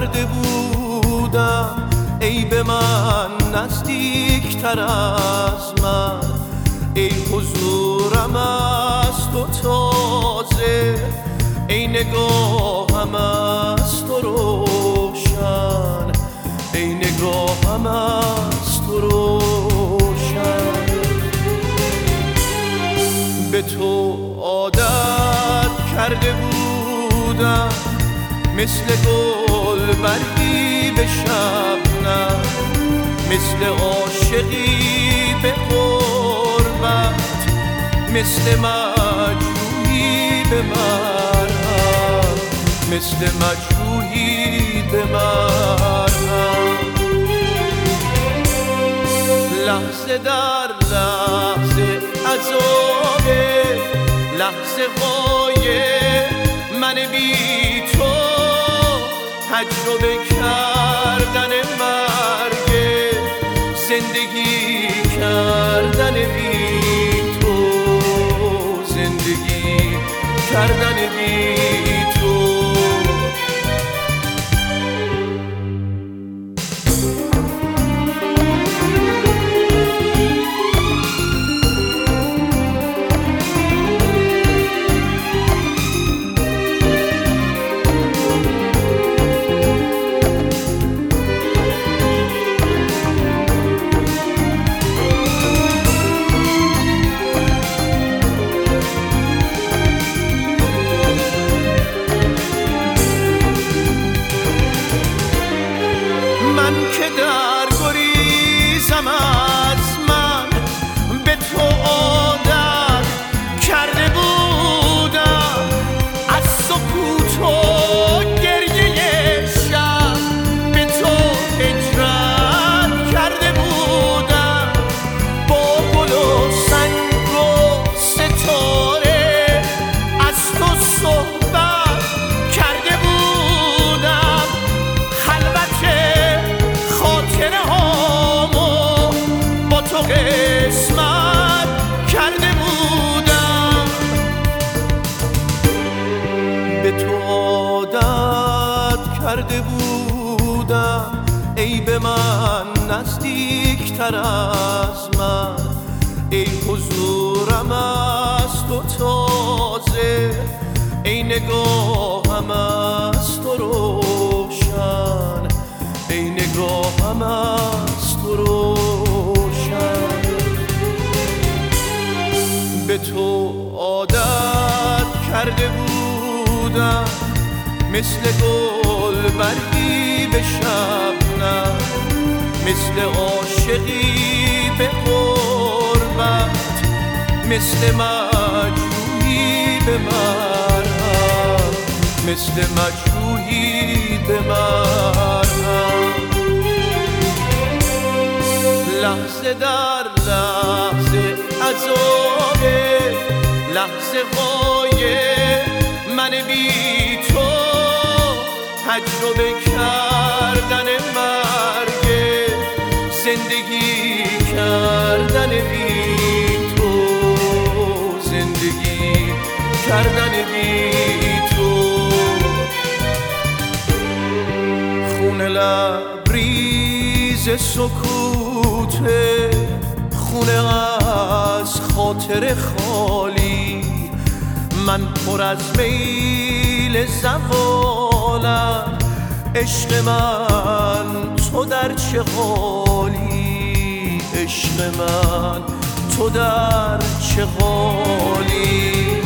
کرده بودم ای به من نزدیکتر از من. ای حضورم از تو تازه ای نگاهم از تو روشن. ای نگاهم از تو روشن. به تو عادت کرده بودم مثل گل برگی به شبنم مثل عاشقی به قربت مثل مجروحی به مرهم مثل مجروحی به مرهم لحظه در لحظه عذابه لحظه های من بی تو. تجربه کردن مرگ زندگی کردن بی تو. زندگی کردن بی تو کرده بودم ای به من نزدیکتر از من. ای حضورم از تو تازه ای نگاهم از تو روشن. ای نگاهم از تو روشن. به تو عادت کرده بودم مثل گل برگی به شبنم مثل عاشقی به قربت مثل مجروحی به مرهم مثل مجروحی به مرهم لحظه در لحظه عذابه. لحظه های من بی تجربه کردن مرگ زندگی کردن بی تو زندگی کردن بی تو. خونه لبریز سکوته خونه از خاطر خالی من پر از میل زوالم عشق من؟ تو در چه حالی عشق من؟ تو در چه حالی